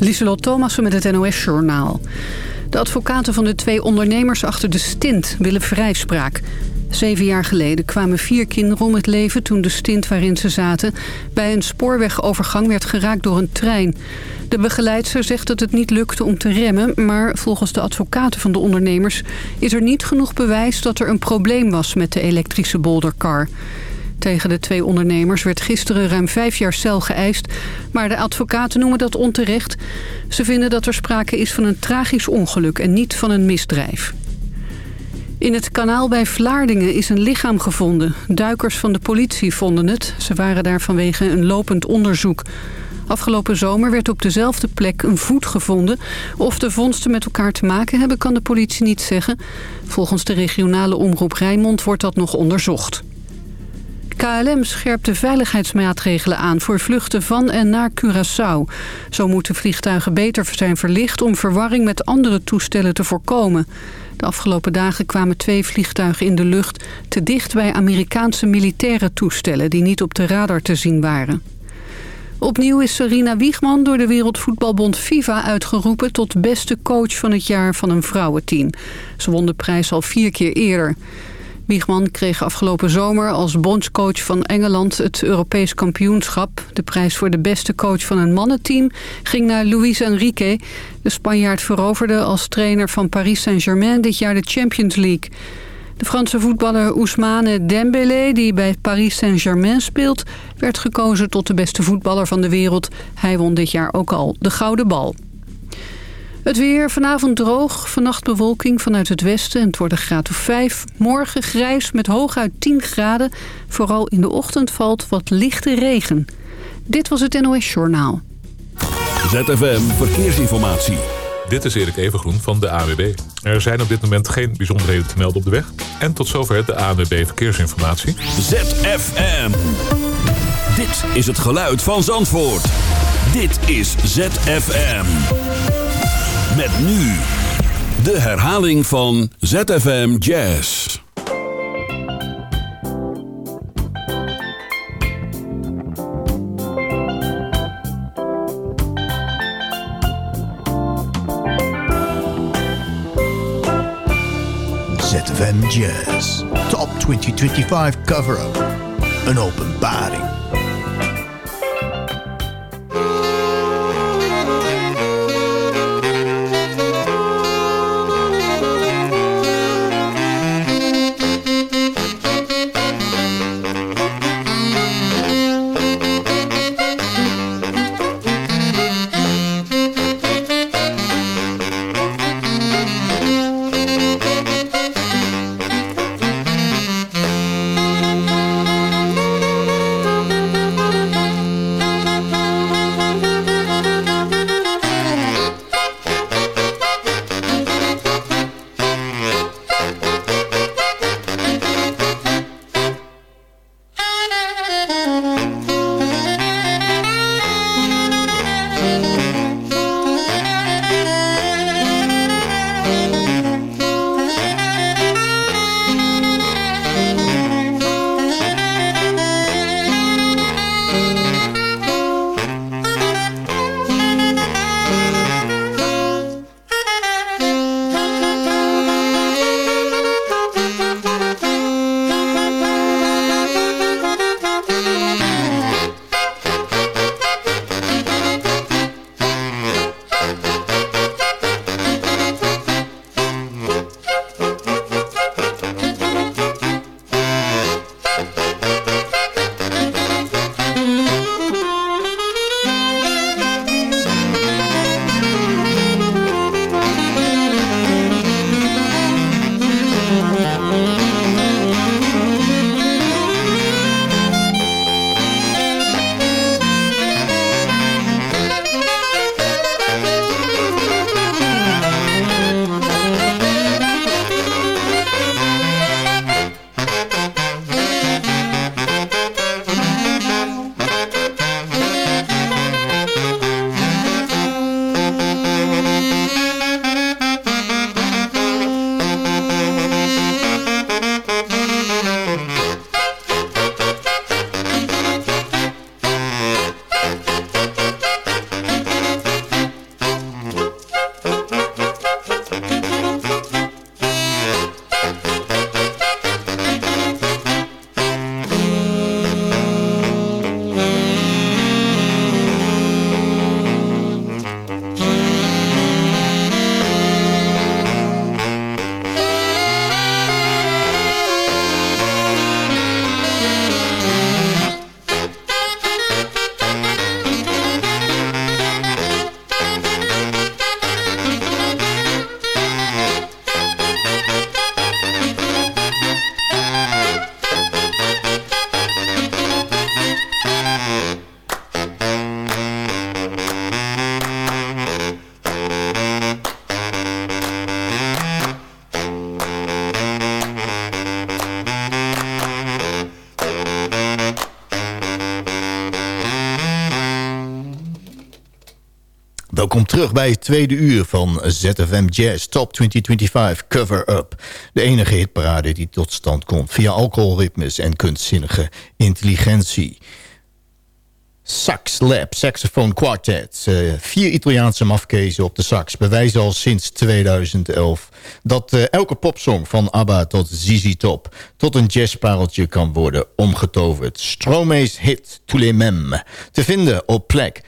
Lieselot Thomassen met het NOS-journaal. De advocaten van de twee ondernemers achter de stint willen vrijspraak. Zeven jaar geleden kwamen vier kinderen om het leven toen de stint waarin ze zaten... bij een spoorwegovergang werd geraakt door een trein. De begeleidster zegt dat het niet lukte om te remmen... maar volgens de advocaten van de ondernemers is er niet genoeg bewijs... dat er een probleem was met de elektrische boldercar. Tegen de twee ondernemers werd gisteren ruim vijf jaar cel geëist... maar de advocaten noemen dat onterecht. Ze vinden dat er sprake is van een tragisch ongeluk en niet van een misdrijf. In het kanaal bij Vlaardingen is een lichaam gevonden. Duikers van de politie vonden het. Ze waren daar vanwege een lopend onderzoek. Afgelopen zomer werd op dezelfde plek een voet gevonden. Of de vondsten met elkaar te maken hebben, kan de politie niet zeggen. Volgens de regionale omroep Rijnmond wordt dat nog onderzocht. KLM scherpt de veiligheidsmaatregelen aan voor vluchten van en naar Curaçao. Zo moeten vliegtuigen beter zijn verlicht om verwarring met andere toestellen te voorkomen. De afgelopen dagen kwamen twee vliegtuigen in de lucht te dicht bij Amerikaanse militaire toestellen die niet op de radar te zien waren. Opnieuw is Serena Wiegman door de Wereldvoetbalbond FIFA uitgeroepen tot beste coach van het jaar van een vrouwenteam. Ze won de prijs al vier keer eerder. Wiegman kreeg afgelopen zomer als bondscoach van Engeland het Europees kampioenschap. De prijs voor de beste coach van een mannenteam ging naar Luis Enrique. De Spanjaard veroverde als trainer van Paris Saint-Germain dit jaar de Champions League. De Franse voetballer Ousmane Dembélé, die bij Paris Saint-Germain speelt... werd gekozen tot de beste voetballer van de wereld. Hij won dit jaar ook al de Gouden Bal. Het weer vanavond droog, vannacht bewolking vanuit het westen. Het wordt een graad of 5. Morgen grijs met hooguit 10 graden. Vooral in de ochtend valt wat lichte regen. Dit was het NOS Journaal. ZFM Verkeersinformatie. Dit is Erik Evengroen van de AWB. Er zijn op dit moment geen bijzonderheden te melden op de weg. En tot zover de AWB Verkeersinformatie. ZFM. Dit is het geluid van Zandvoort. Dit is ZFM. Met nu de herhaling van ZFM Jazz. ZFM Jazz Top 2025 cover-up. Een openbaring. Terug bij het tweede uur van ZFM Jazz Top 2025 Cover Up. De enige hitparade die tot stand komt via alcoholritmes en kunstzinnige intelligentie. Sax Lab, Saxophone Quartet. Uh, vier Italiaanse mafkezen op de sax bewijzen al sinds 2011... dat uh, elke popsong van ABBA tot ZZ Top... tot een jazzpareltje kan worden omgetoverd. Stromae's hit Tous les. Te vinden op plek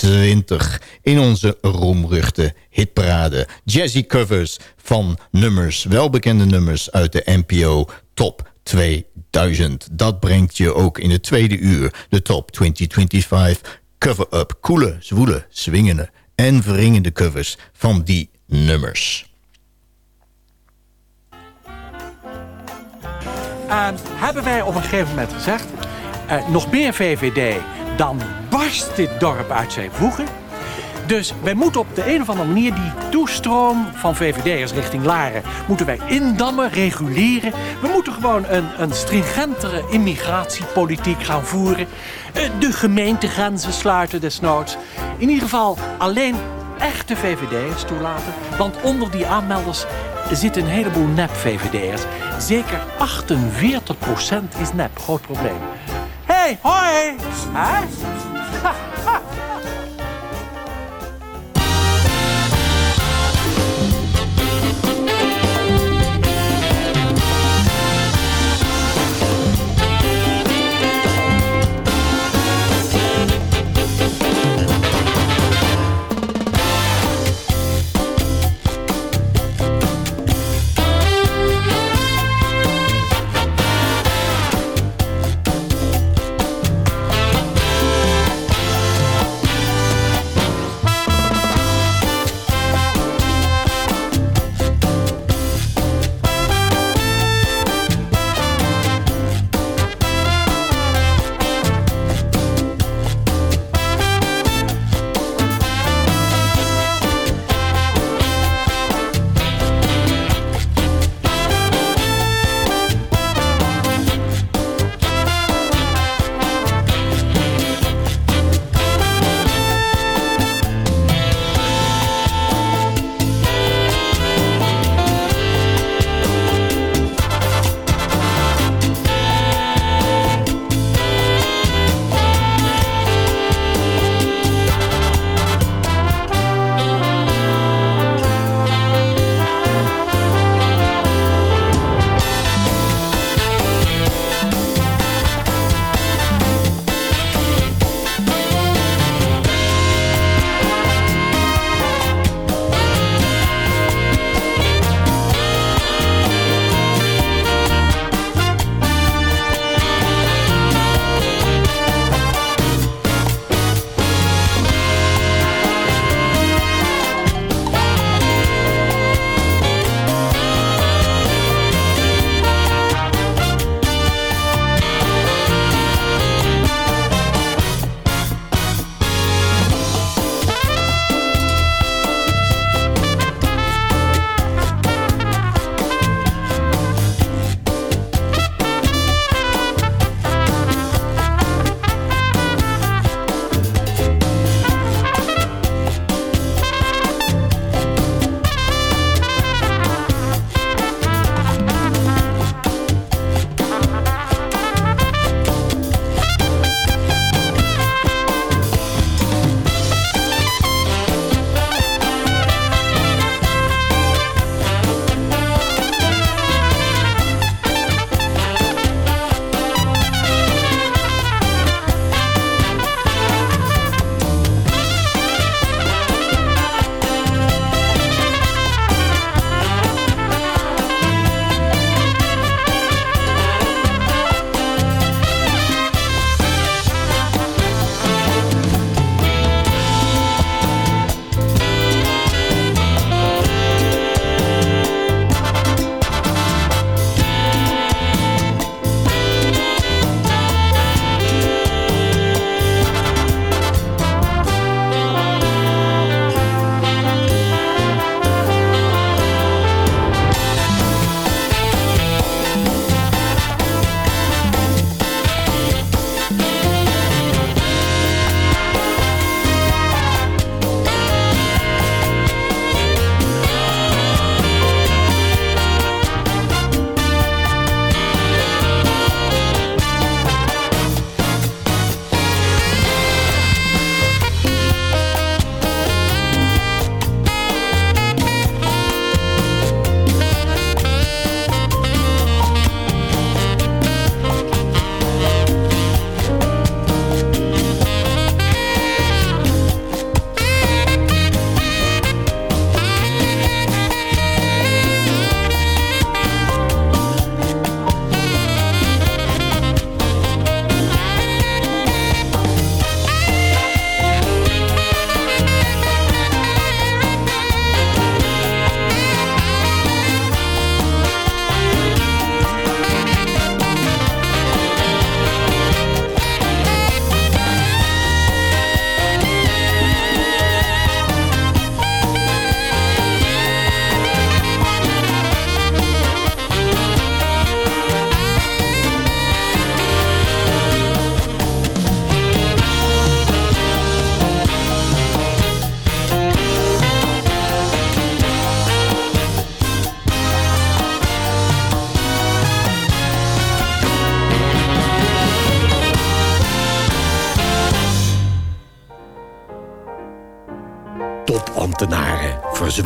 1420 in onze roemruchte hitparade. Jazzy covers van nummers, welbekende nummers uit de NPO Top 2000. Dat brengt je ook in het tweede uur de Top 2025 cover-up. Coole, zwoele, swingende en verringende covers van die nummers. En hebben wij op een gegeven moment gezegd... Uh, nog meer VVD, dan barst dit dorp uit zijn voegen. Dus wij moeten op de een of andere manier die toestroom van VVD'ers richting Laren... moeten wij indammen, reguleren. We moeten gewoon een, een stringentere immigratiepolitiek gaan voeren. Eh, de gemeentegrenzen sluiten desnoods. In ieder geval alleen echte VVD'ers toelaten. Want onder die aanmelders zitten een heleboel nep-VVD'ers. Zeker 48% is nep. Groot probleem. Hey! Hoi! Huh?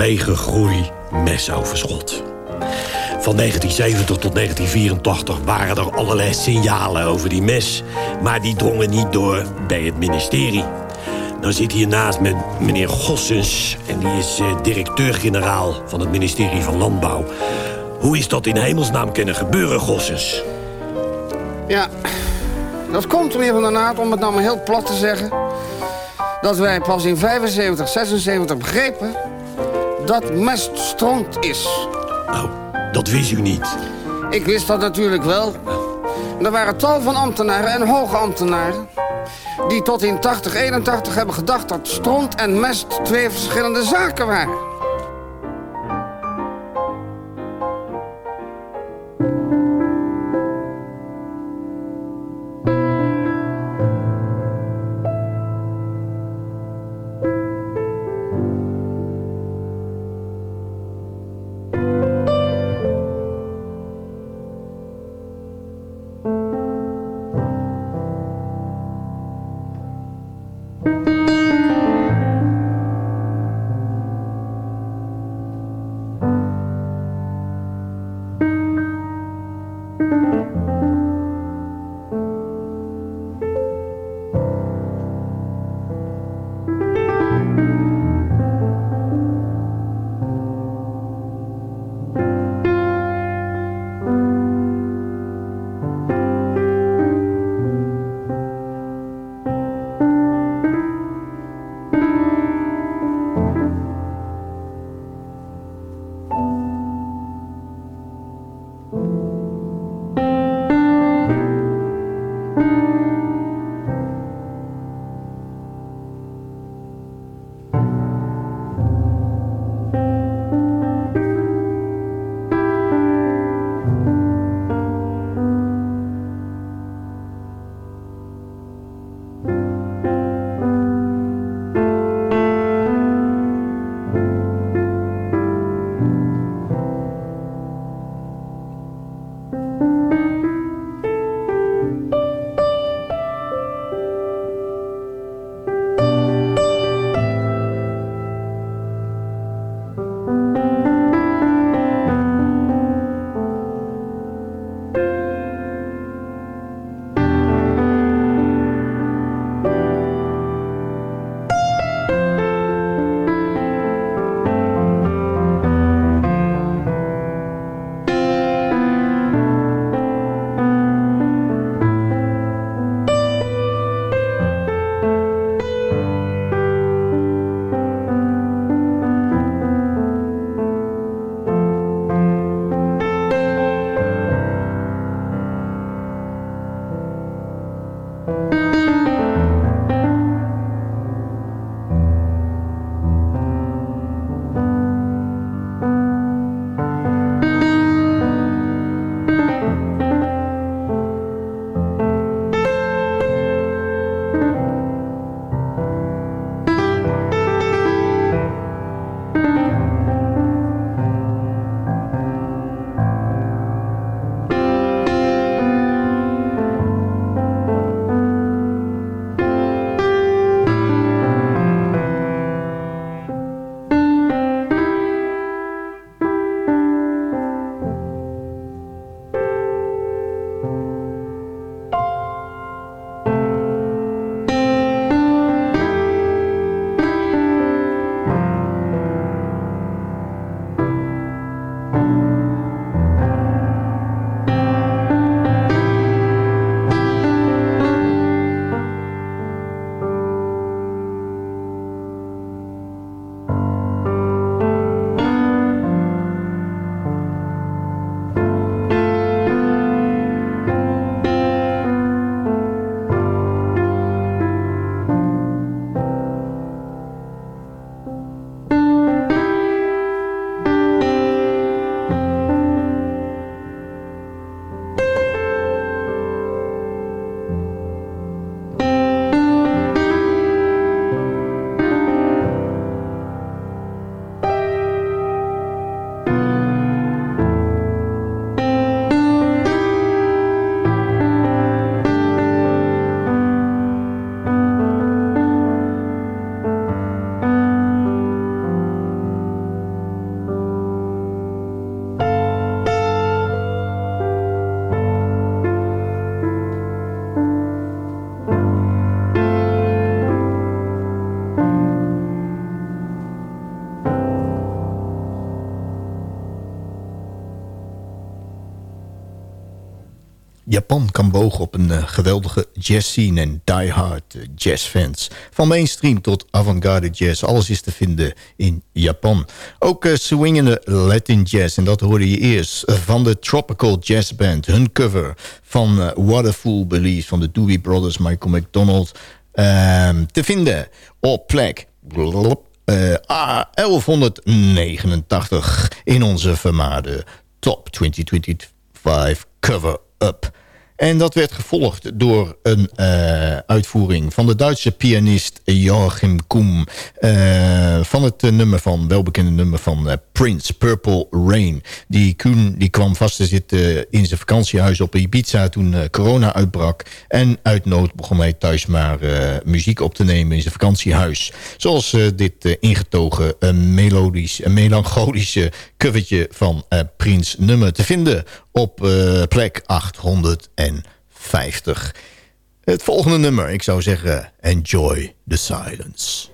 Topambtenaren verzwegen groei mesoverschot. Van 1970 tot 1984 waren er allerlei signalen over die mes... maar die drongen niet door bij het ministerie. Dan zit hier naast me meneer Gossens... en die is eh, directeur-generaal van het ministerie van Landbouw. Hoe is dat in hemelsnaam kunnen gebeuren, Gossens? Ja, dat komt, meneer Van der Naad, om het nou maar heel plat te zeggen... dat wij pas in 75, 76 begrepen dat mest stront is. Oh, dat wist u niet. Ik wist dat natuurlijk wel. Er waren tal van ambtenaren en hoge ambtenaren... die tot in 80, 81 hebben gedacht dat stront en mest twee verschillende zaken waren. Kan bogen op een uh, geweldige jazzscene en diehard uh, jazzfans. Van mainstream tot avant-garde jazz, alles is te vinden in Japan. Ook uh, swingende Latin jazz, en dat hoorde je eerst van de Tropical Jazz Band. Hun cover van What a Fool Believes van de Dewey Brothers, Michael McDonald. Ehm, te vinden op plek... Uh, 1189 in onze vermaarde Top 2025 cover-up. En dat werd gevolgd door een uh, uitvoering van de Duitse pianist Joachim Koem. Uh, van het uh, nummer van, welbekende nummer van Prince, Purple Rain. Die Koen die kwam vast te zitten in zijn vakantiehuis op Ibiza toen corona uitbrak. En uit nood begon hij thuis maar muziek op te nemen in zijn vakantiehuis. Zoals dit ingetogen melodisch, melancholische covertje van Prince nummer te vinden op plek 850. Het volgende nummer, ik zou zeggen, Enjoy the Silence.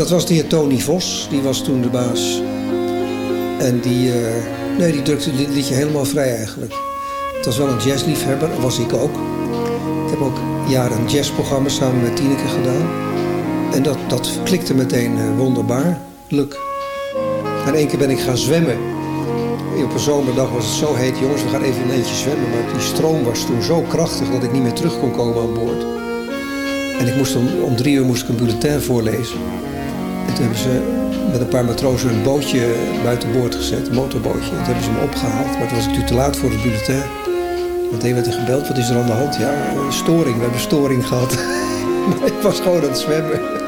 Dat was de heer Tony Vos, die was toen de baas. En die, uh, nee, die drukte dit liedje helemaal vrij eigenlijk. Het was wel een jazzliefhebber, was ik ook. Ik heb ook jaren jazzprogramma samen met Tineke gedaan. En dat, dat klikte meteen uh, wonderbaarlijk. En één keer ben ik gaan zwemmen. Op een zomerdag was het zo heet. Jongens, we gaan even een eentje zwemmen. Maar die stroom was toen zo krachtig dat ik niet meer terug kon komen aan boord. En ik moest om, om drie uur moest ik een bulletin voorlezen. Hebben ze met een paar matrozen een bootje buiten boord gezet, een motorbootje. Toen hebben ze me opgehaald, maar toen was ik natuurlijk te laat voor het bulletin. Meteen werd hij gebeld, wat is er aan de hand? Ja, storing, we hebben storing gehad. ik was gewoon aan het zwemmen.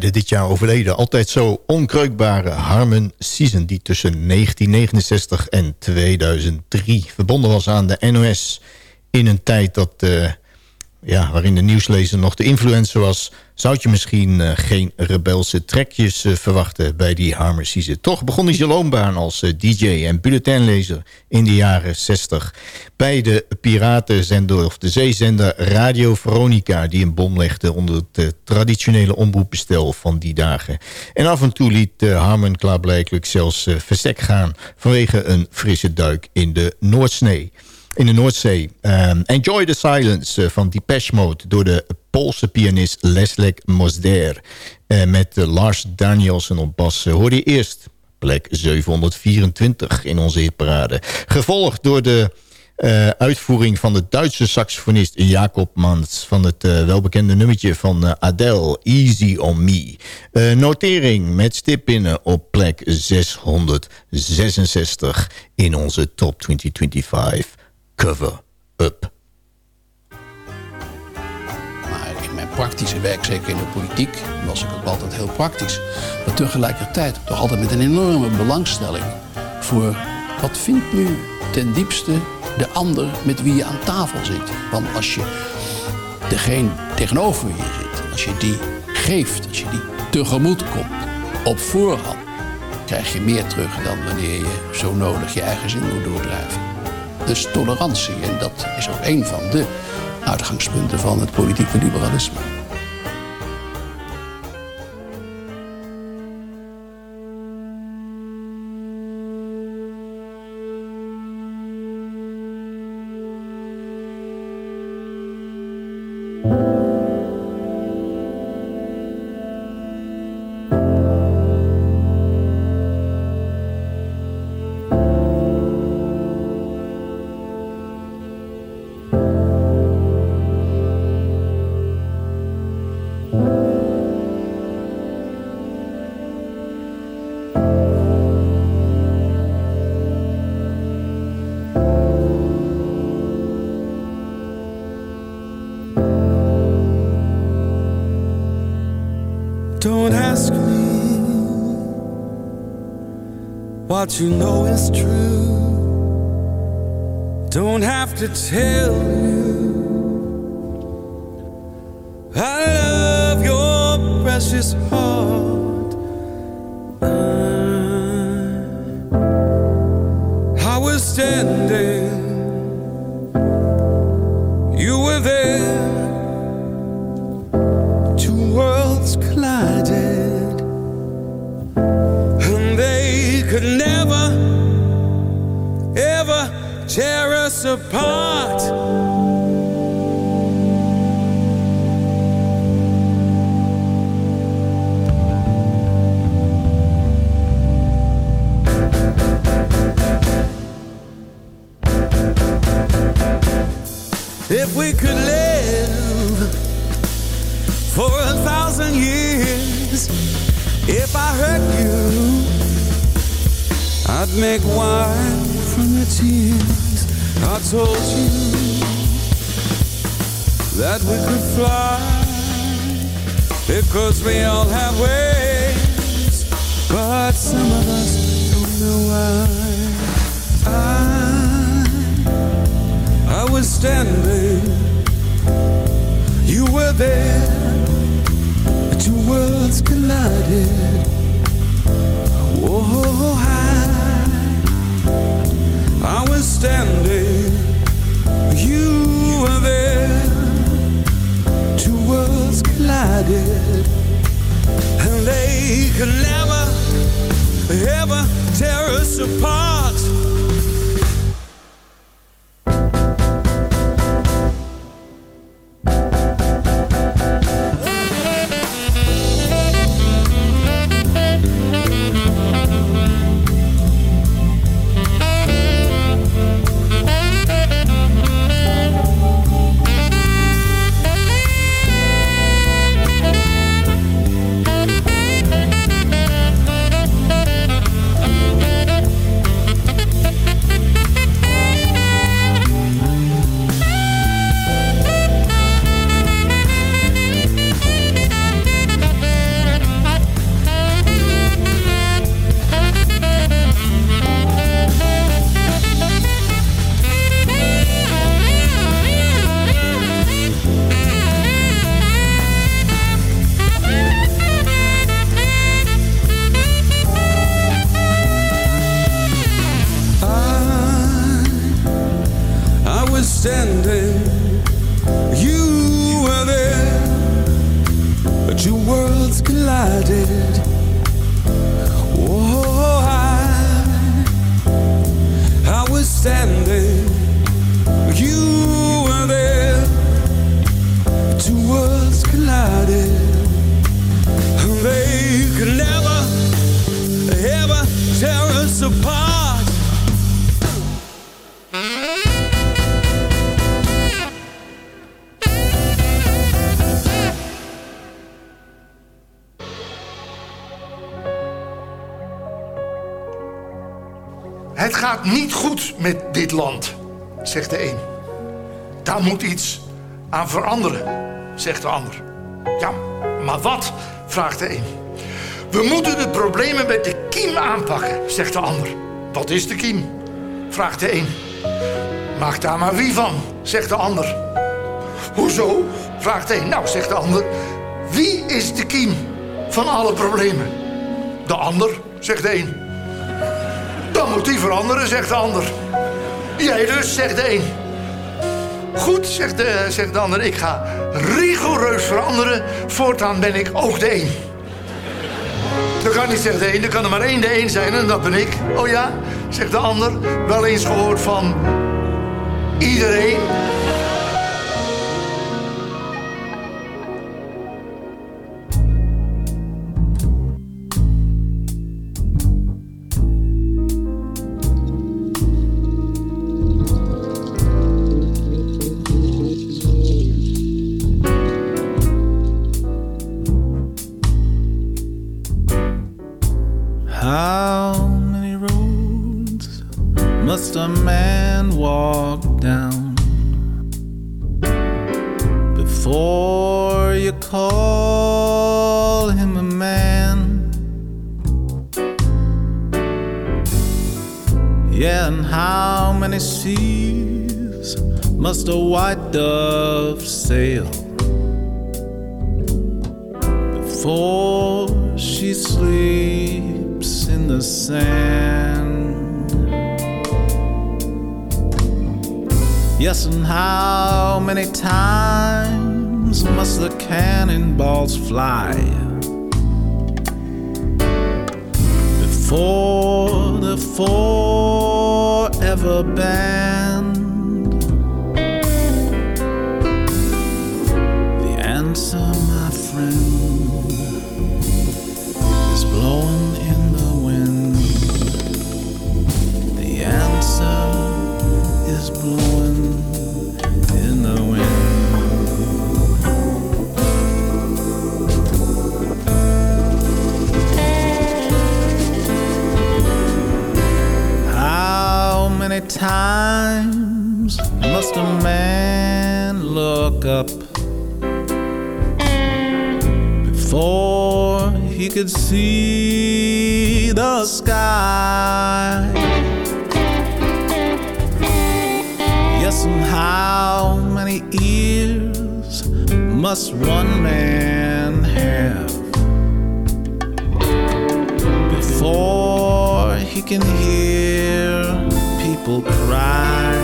Dit jaar overleden. Altijd zo onkreukbare Harmon Season... die tussen 1969 en 2003 verbonden was aan de NOS... in een tijd dat, uh, ja, waarin de nieuwslezer nog de influencer was zou je misschien uh, geen rebelse trekjes uh, verwachten bij die Harmer Season. Toch begon hij zijn loonbaan als DJ en bulletinlezer in de jaren 60... bij de piratenzender of de zeezender Radio Veronica... die een bom legde onder het traditionele omroepbestel van die dagen. En af en toe liet Harmon klaarblijkelijk zelfs verstek gaan... vanwege een frisse duik in de Noordsnee in de Noordzee. Um, Enjoy the Silence uh, van Depeche Mode door de Poolse pianist Leslek Mosder. Uh, met uh, Lars Danielsen op bas hoorde je eerst plek 724 in onze hitparade. Gevolgd door de Uh, uitvoering van de Duitse saxofonist Jacob Mans... van het uh, welbekende nummertje van uh, Adele, Easy on Me. notering met stip binnen op plek 666 in onze Top 2025 Cover Up. Maar in mijn praktische werk, zeker in de politiek, was ik ook altijd heel praktisch. Maar tegelijkertijd toch altijd met een enorme belangstelling... voor wat vindt nu ten diepste de ander met wie je aan tafel zit. Want als je degene tegenover je zit, als je die geeft, als je die tegemoet komt op voorhand, krijg je meer terug dan wanneer je zo nodig je eigen zin moet doordrijven. Dus tolerantie, en dat is ook een van de uitgangspunten van het politieke liberalisme. You know is true. Don't have to tell If we could live for a thousand years, if I hurt you, I'd make wine from your tears. I told you that we could fly because we all have wings, but some of us don't know why. Was standing, you were there, two worlds collided. Whoa, I I was standing, you were there. Two worlds collided, and they could never, ever tear us apart. Aan veranderen, zegt de ander. Ja, maar wat? vraagt de een. We moeten de problemen met de kiem aanpakken, zegt de ander. Wat is de kiem? vraagt de een. Maak daar maar wie van, zegt de ander. Hoezo? vraagt de een. Nou, zegt de ander. Wie is de kiem van alle problemen? De ander, zegt de een. Dan moet die veranderen, zegt de ander. Jij dus, zegt de een. Goed, zegt de, zegt de ander. Ik ga rigoureus veranderen. Voortaan ben ik ook de een. Dat kan niet, zegt de een. Er kan er maar één de een zijn en dat ben ik. Oh ja, zegt de ander. Wel eens gehoord van iedereen. White dove sail before she sleeps in the sand? Yes, and how many times must the cannonballs fly before the forever band? Could see the sky? Yes, and how many ears must one man have before he can hear people cry?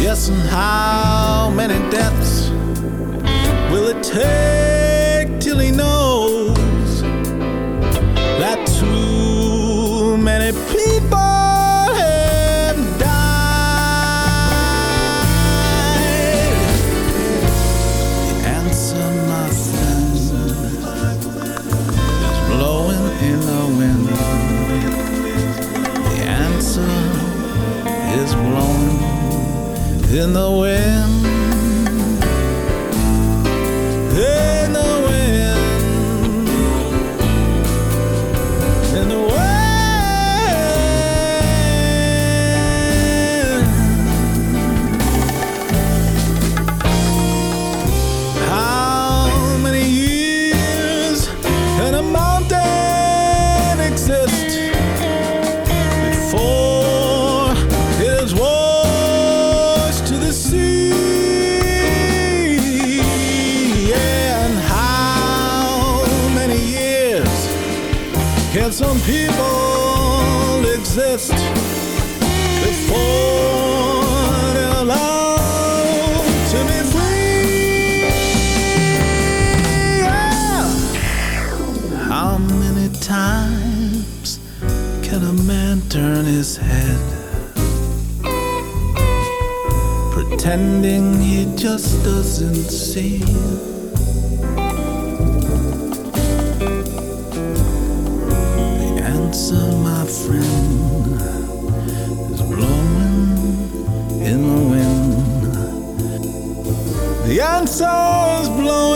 Yes, and how many deaths take till he knows that too many people have died? The answer, my friend, is blowing in the wind. The answer is blowing in the wind. Pretending he just doesn't see. The answer, my friend, is blowing in the wind. The answer is blowing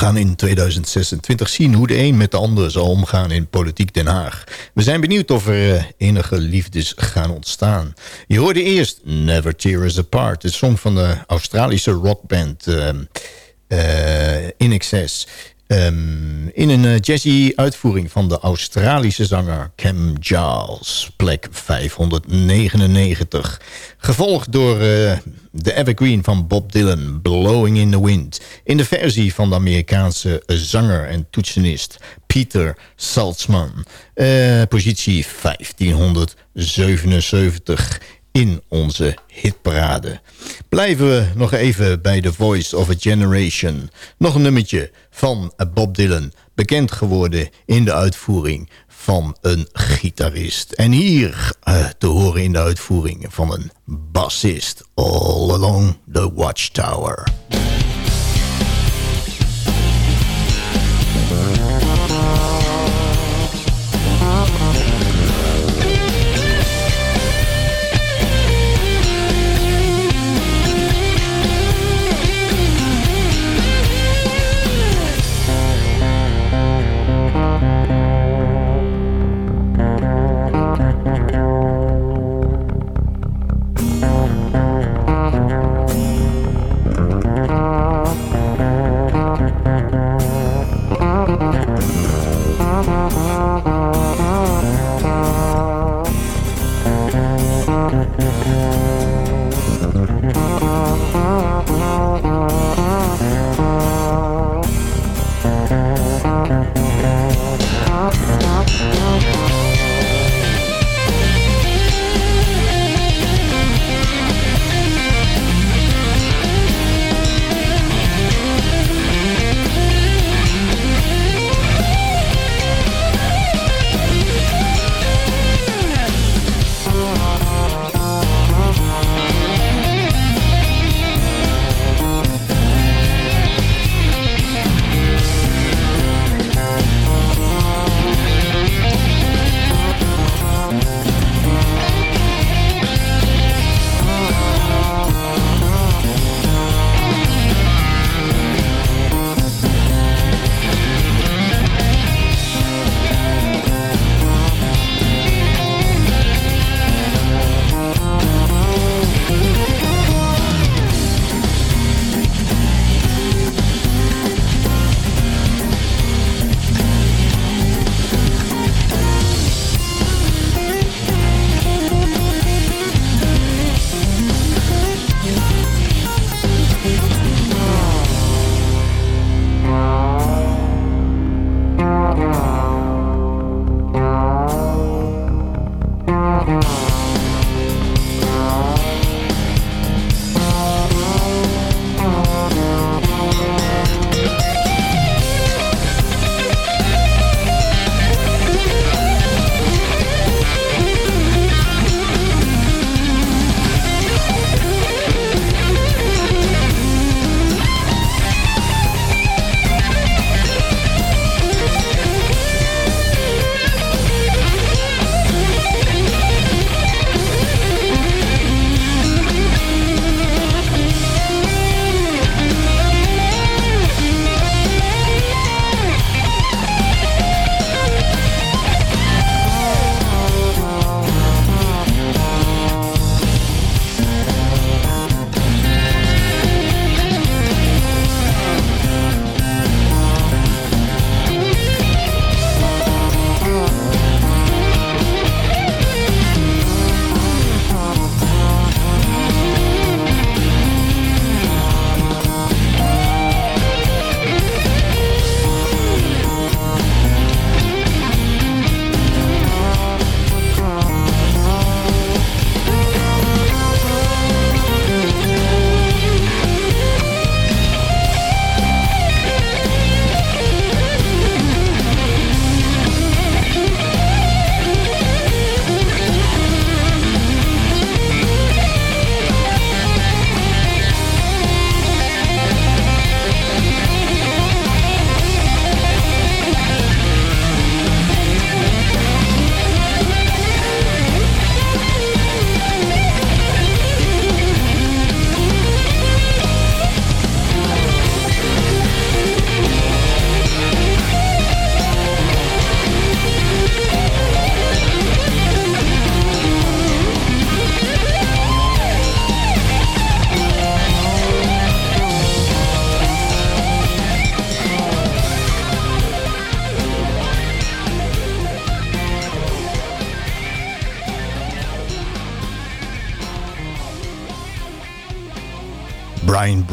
gaan in 2026 zien hoe de een met de ander zal omgaan in politiek Den Haag. We zijn benieuwd of er eh, enige liefdes gaan ontstaan. Je hoorde eerst Never Tear Us Apart, de song van de Australische rockband uh, In Excess. Um, in een uh, jazzy uitvoering van de Australische zanger Cam Giles, plek 599. Gevolgd door uh, de evergreen van Bob Dylan, Blowing in the Wind. In de versie van de Amerikaanse zanger en toetsenist Peter Saltzman. Uh, positie 1577 in onze hitparade. Blijven we nog even bij The Voice of a Generation. Nog een nummertje van Bob Dylan, bekend geworden in de uitvoering van een gitarist. En hier uh, te horen in de uitvoering van een bassist. All Along the Watchtower.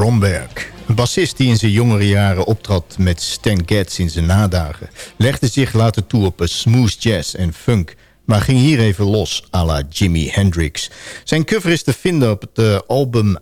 Bromberg. Een bassist die in zijn jongere jaren optrad met Stan Getz in zijn nadagen... legde zich later toe op smooth jazz en funk... maar ging hier even los à la Jimi Hendrix. Zijn cover is te vinden op het uh, album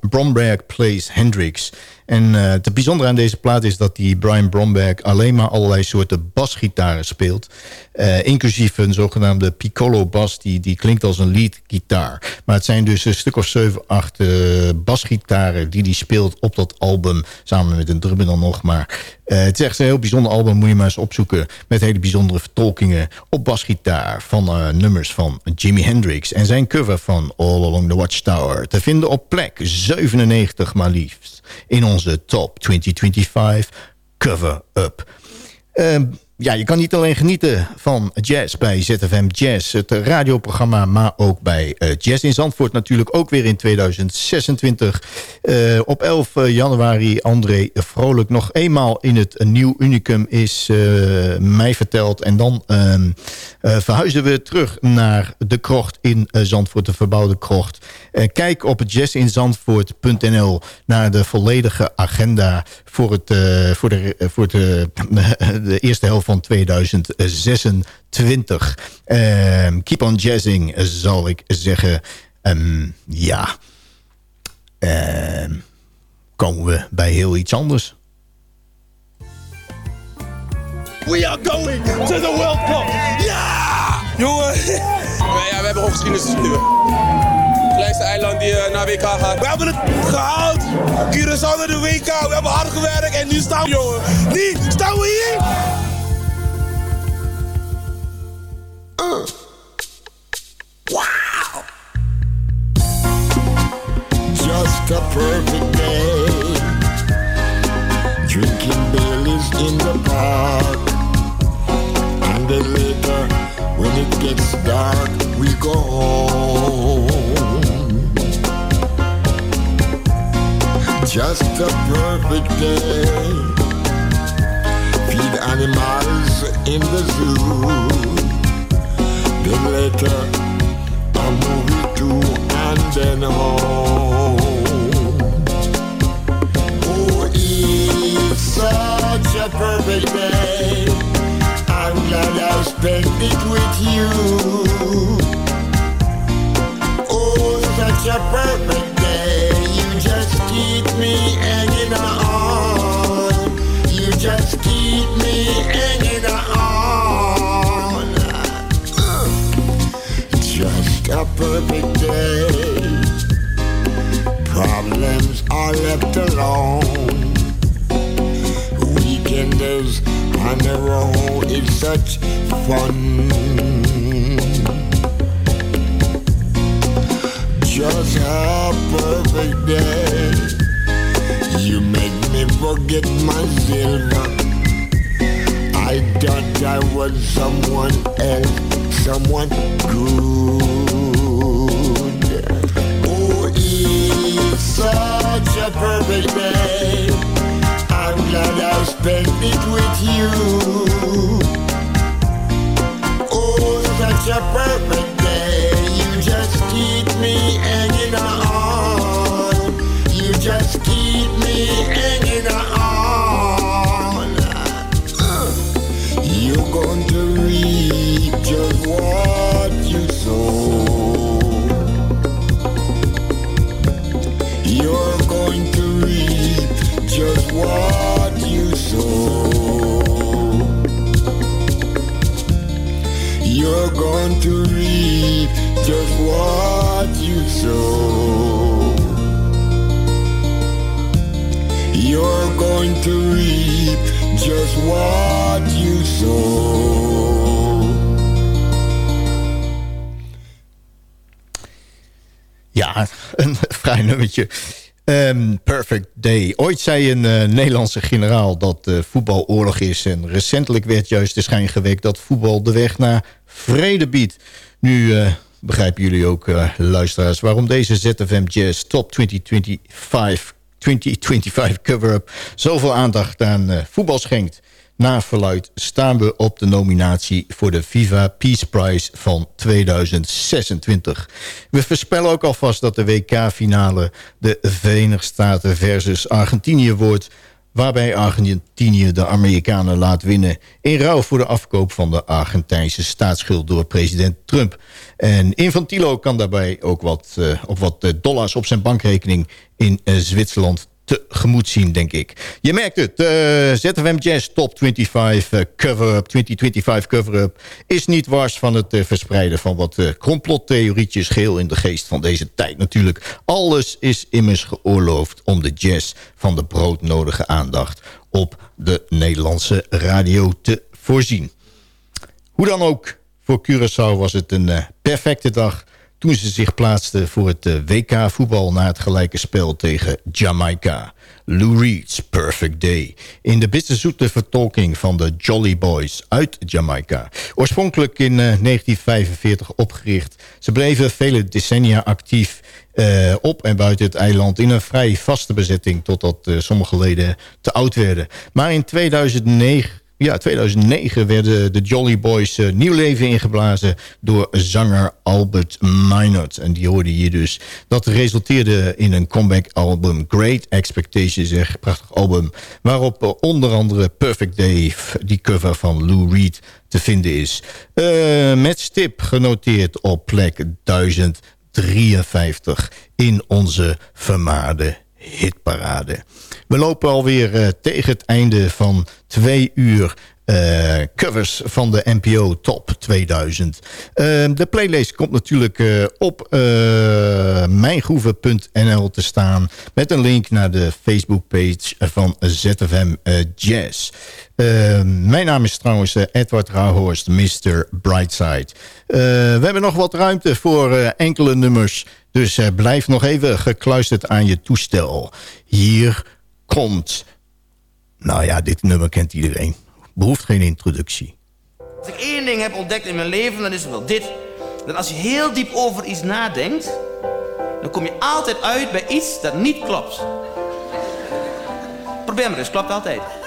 Bromberg Plays Hendrix... En uh, het bijzondere aan deze plaat is dat die Brian Bromberg alleen maar allerlei soorten basgitaren speelt. Uh, inclusief een zogenaamde piccolo bas, die, die klinkt als een leadgitaar. Maar het zijn dus een stuk of 7, 8 uh, basgitaren die hij speelt op dat album. Samen met een drummer dan nog. Maar het is echt een heel bijzonder album, moet je maar eens opzoeken. Met hele bijzondere vertolkingen op basgitaar van nummers van Jimi Hendrix. En zijn cover van All Along the Watchtower. Te vinden op plek 97 maar liefst in onze Top 2025 Cover-Up. Uh, ja, je kan niet alleen genieten van jazz bij ZFM Jazz, het radioprogramma, maar ook bij uh, Jazz in Zandvoort natuurlijk ook weer in 2026. Uh, eh, op 11 eh, januari André Vrolijk nog eenmaal in het Nieuw Unicum is mij verteld. En dan ehm, verhuizen we terug naar de krocht in Zandvoort, de verbouwde krocht. kijk op jazzinzandvoort.nl naar de volledige agenda voor, het, voor, de, voor de, de eerste helft van 2026. Ehm, keep on jazzing, zal ik zeggen. Um, ja, uh, komen we bij heel iets anders. We are going to the World Cup. Ja! Jongen, ja, we hebben ook geschiedenis te schrijven. Kleinste eiland die uh, naar WK gaat. We hebben het gehaald. Curaçao naar de WK. We hebben hard gewerkt en nu staan we, jongen. Nu staan we hier. Uh. Wow! Just a perfect day. Drinking Baileys in the park. And then later, when it gets dark, we go home. Just a perfect day. Feed animals in the zoo then later, a movie too, and then home. Oh, it's such a perfect day. I'm glad I spent it with you. Oh, such a perfect keep me hanging on. You just keep me hanging on. Just a perfect day. Problems are left alone. Weekenders on the road, it's such fun. Just a perfect day. You make me forget my silver. I thought I was someone else, someone good. Oh, it's such a perfect day. I'm glad I spent it with you. Oh, such a perfect hanging on. You just keep me hanging on. You're going to reap just what you sow. You're going to reap just what you sow. You're going to reap just what You're going to reap just what you sow. Ja, een vrij nummertje. Um, perfect Day. Ooit zei een uh, Nederlandse generaal dat uh, voetbal oorlog is. En recentelijk werd juist de schijn gewekt dat voetbal de weg naar vrede biedt. Nu uh, begrijpen jullie ook, luisteraars, waarom deze ZFM Jazz Top 2025 2025 cover-up zoveel aandacht aan uh, voetbal schenkt. Na verluid staan we op de nominatie voor de Viva Peace Prize van 2026. We voorspellen ook alvast dat de WK-finale de Verenigde Staten versus Argentinië wordt waarbij Argentinië de Amerikanen laat winnen... in ruil voor de afkoop van de Argentijnse staatsschuld door president Trump. En Infantilo kan daarbij ook wat, uh, op wat eh, dollars op zijn bankrekening in uh, Zwitserland tegemoet zien, denk ik. Je merkt het, de ZFM Jazz Top 25 uh, cover-up, 2025 cover-up... is niet wars van het uh, verspreiden van wat complottheorietjes... geheel in de geest van deze tijd natuurlijk. Alles is immers geoorloofd om de jazz van de broodnodige aandacht... op de Nederlandse radio te voorzien. Hoe dan ook, voor Curaçao was het een perfecte dag toen ze zich plaatsten voor het eh, WK-voetbal... na het gelijke spel tegen Jamaica. Lou Reed's Perfect Day. In de bitterzoete vertolking van de Jolly Boys uit Jamaica. Oorspronkelijk in 1945 eh, opgericht. Ze bleven vele decennia actief... Uh, op en buiten het eiland in een vrij vaste bezetting... totdat uh, sommige leden te oud werden. Maar in 2009 ja, 2009 werden de Jolly Boys uh, nieuw leven ingeblazen door zanger Albert Minot. En die hoorde je dus. Dat resulteerde in een comeback album Great Expectations, een prachtig album. Waarop uh, onder andere Perfect Day, die cover van Lou Reed, te vinden is. Uh, met stip genoteerd op plek 1053 in onze vermaarde hitparade. We lopen alweer uh, tegen het einde van twee uur uh, covers van de NPO Top 2000. Uh, de playlist komt natuurlijk uh, op mijngroeven.nl te staan... met een link naar de Facebookpage van ZFM Jazz. mijn naam is trouwens Edward Rauhorst, Mr. Brightside. we hebben nog wat ruimte voor enkele nummers... dus blijf nog even gekluisterd aan je toestel. Hier komt... Nou ja, dit nummer kent iedereen. Behoeft geen introductie. Als ik één ding heb ontdekt in mijn leven, dan is het wel dit. Dat als je heel diep over iets nadenkt... dan kom je altijd uit bij iets dat niet klopt. Probeer maar eens, klopt altijd.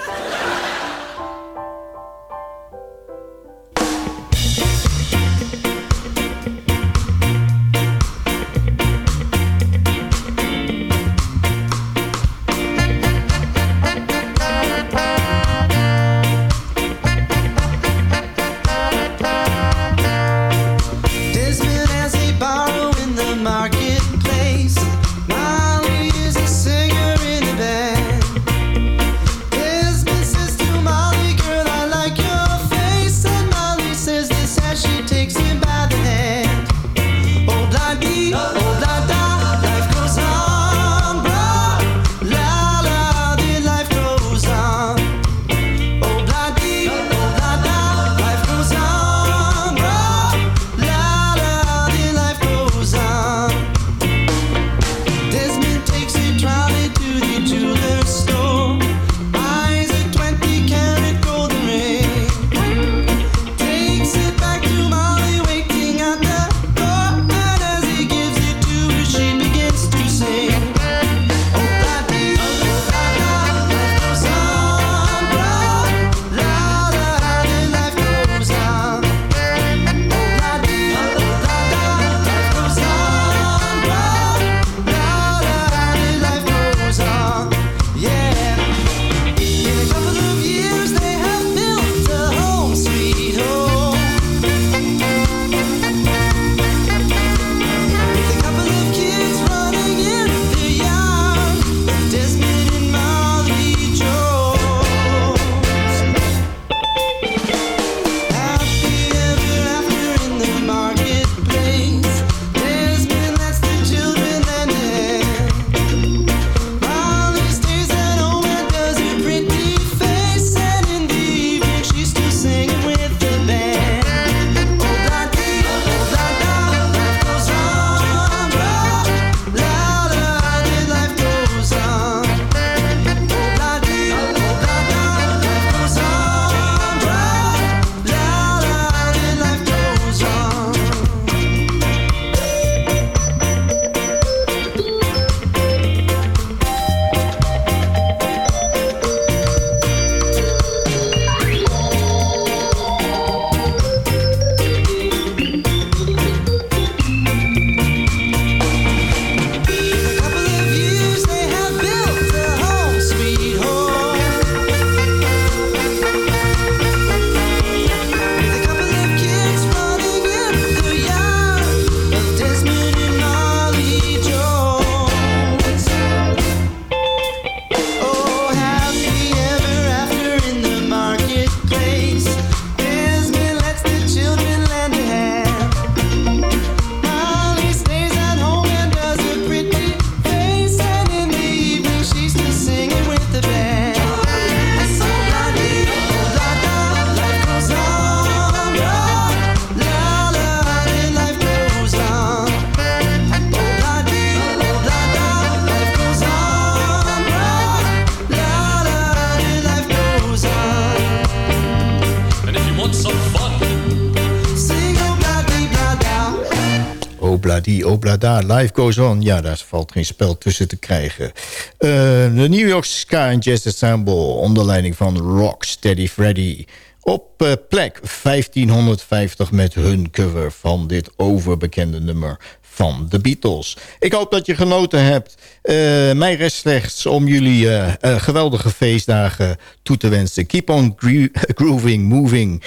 Obladi, oblada, life goes on. Ja, daar valt geen spel tussen te krijgen. Eh, de New York Sky and Jazz Ensemble onder leiding van Rock Steady Freddy. Op uh, plek 1550 met hun cover van dit overbekende nummer van de Beatles. Ik hoop dat je genoten hebt. Uh, mij rest slechts om jullie geweldige feestdagen toe te wensen. Keep on gro grooving, moving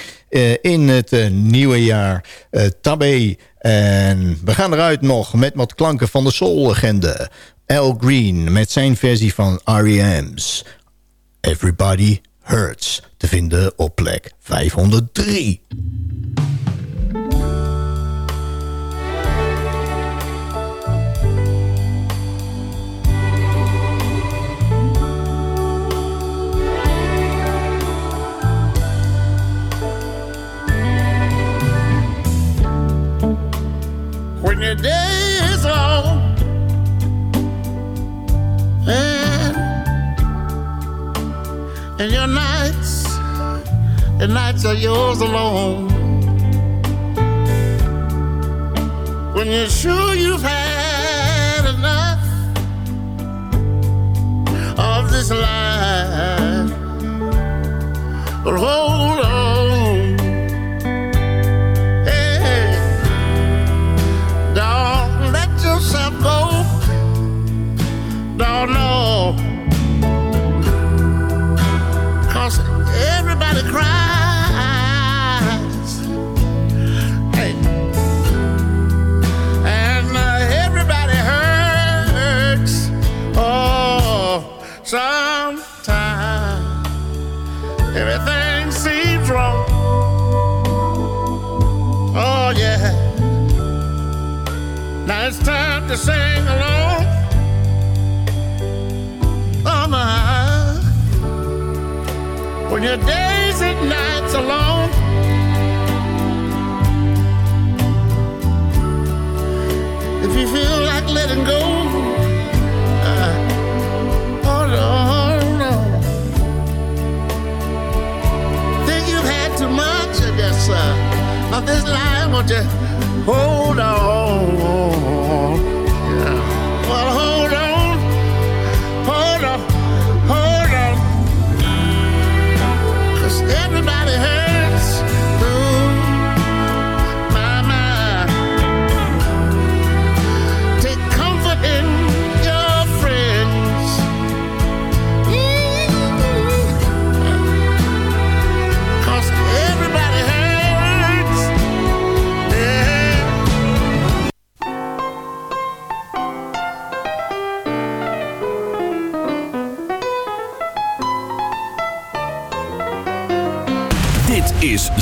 in het nieuwe jaar. Tabé. En we gaan eruit nog met wat klanken van de soul-legende. Al Green met zijn versie van R.E.M's. Everybody Hurts. Te vinden op plek 503. When your day is long and and your nights the nights are yours alone. When you're sure you've had enough of this life. But hold sing along. Oh my. When your days and nights are long. If you feel like letting go. Hold on, hold you've had too much of this, uh, of this life, won't you? Hold on.